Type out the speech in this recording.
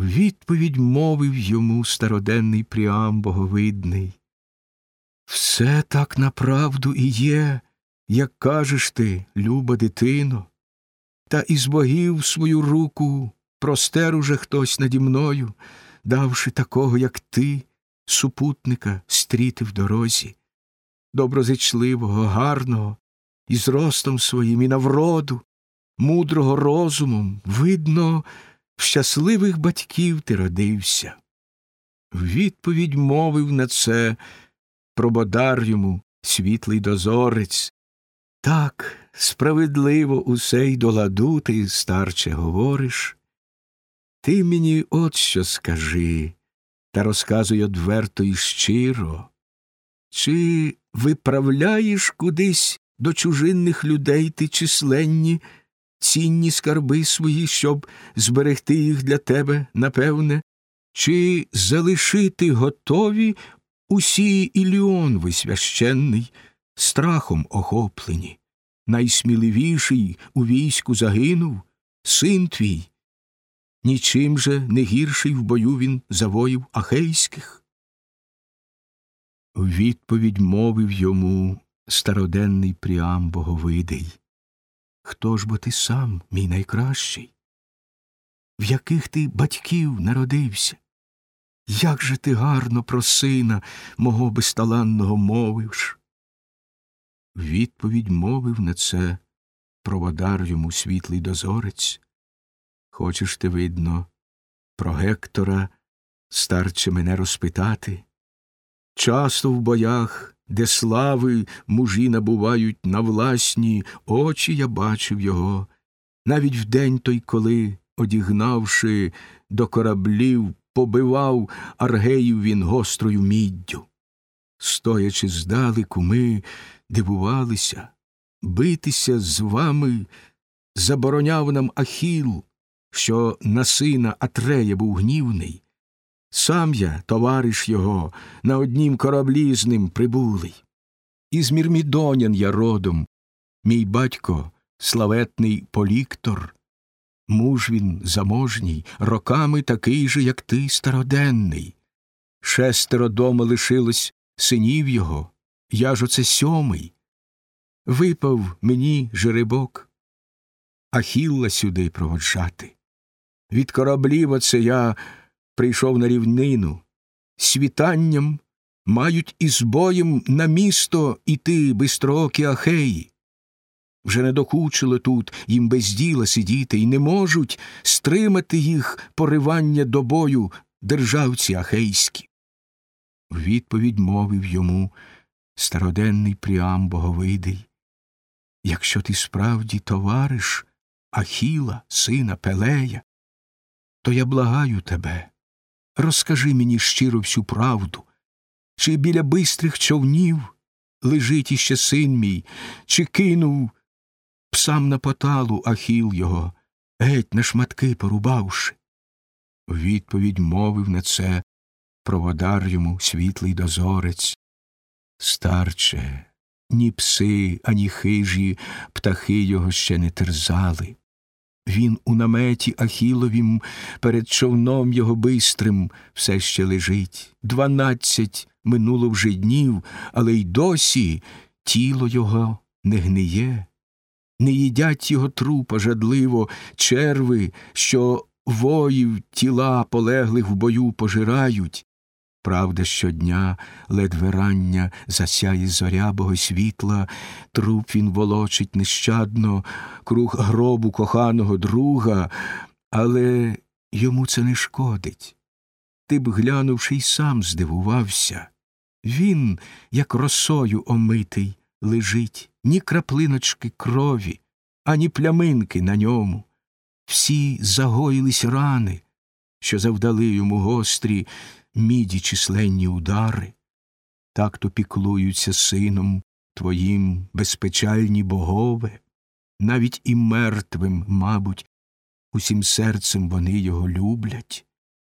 Відповідь мовив йому староденний Пріам боговидний. Все так направду і є, як кажеш ти, люба дитино, та із богів свою руку простер уже хтось наді мною, давши такого, як ти, супутника стріти в дорозі, доброзичливого, гарного, і зростом своїм, і навроду, мудрого розумом, видно, в щасливих батьків ти родився. Відповідь мовив на це прободар йому світлий дозорець. Так, справедливо усе й до ладу ти, старче, говориш. Ти мені от що скажи, та розказуй одверто і щиро. Чи виправляєш кудись до чужинних людей ти численні, цінні скарби свої, щоб зберегти їх для тебе, напевне, чи залишити готові усі іліонви священний, страхом охоплені, найсміливіший у війську загинув, син твій, нічим же не гірший в бою він за воїв ахейських. У відповідь мовив йому староденний Пріам боговидий. Хто ж бо ти сам, мій найкращий? В яких ти батьків народився? Як же ти гарно про сина мого безталанного мовиш? Відповідь мовив на це проводар йому світлий дозорець. Хочеш ти, видно, про Гектора старче мене розпитати? Часто в боях, де слави мужі набувають на власні очі, я бачив його, навіть в день той, коли, одігнавши до кораблів, побивав аргеїв він гострою міддю. Стоячи здалеку, ми дивувалися, битися з вами забороняв нам Ахіл, що на сина Атрея був гнівний. Сам я, товариш його, на однім кораблі з ним прибулий. Із Мірмідонян я родом, мій батько славетний поліктор. Муж він заможній, роками такий же, як ти, староденний. Шестеро дома лишилось синів його, я ж оце сьомий. Випав мені жеребок, Ахілла сюди проводжати. Від кораблів оце я прийшов на рівнину. Світанням мають із боєм на місто іти бистроокі ахеї. Вже не докучило тут їм без діла сидіти, і не можуть стримати їх поривання до бою державці ахейські. В відповідь мовив йому староденний Пріам боговидий. Якщо ти справді товариш Ахіла, сина Пелея, то я благаю тебе, розкажи мені щиро всю правду, чи біля бистрих човнів лежить іще син мій, чи кинув псам на поталу Ахіл його, геть на шматки порубавши. Відповідь мовив на це проводар йому світлий дозорець. Старче, ні пси, ані хижі птахи його ще не терзали. Він у наметі Ахіловім перед човном його бистрим все ще лежить. Дванадцять минуло вже днів, але й досі тіло його не гниє. Не їдять його трупа жадливо черви, що воїв тіла полеглих в бою пожирають. Правда, щодня ледве рання засяє зоря бого світла, труп він волочить нещадно, круг гробу коханого друга, але йому це не шкодить. Ти б, глянувши, й сам здивувався. Він, як росою омитий, лежить, ні краплиночки крові, ані пляминки на ньому. Всі загоїлись рани, що завдали йому гострі міді численні удари, так то піклуються сином твоїм безпечальні богове, навіть і мертвим, мабуть, усім серцем вони його люблять.